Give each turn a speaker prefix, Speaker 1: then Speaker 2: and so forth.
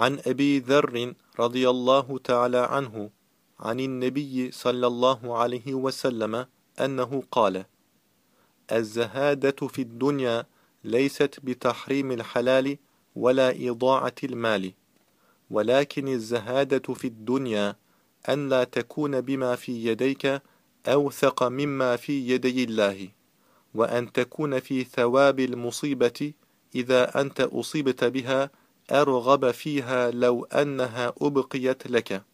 Speaker 1: عن أبي ذر رضي الله تعالى عنه عن النبي صلى الله عليه وسلم أنه قال الزهادة في الدنيا ليست بتحريم الحلال ولا إضاعة المال ولكن الزهادة في الدنيا أن لا تكون بما في يديك أوثق مما في يدي الله وأن تكون في ثواب المصيبة إذا أنت أصيبت بها أرغب فيها لو أنها أبقيت لك.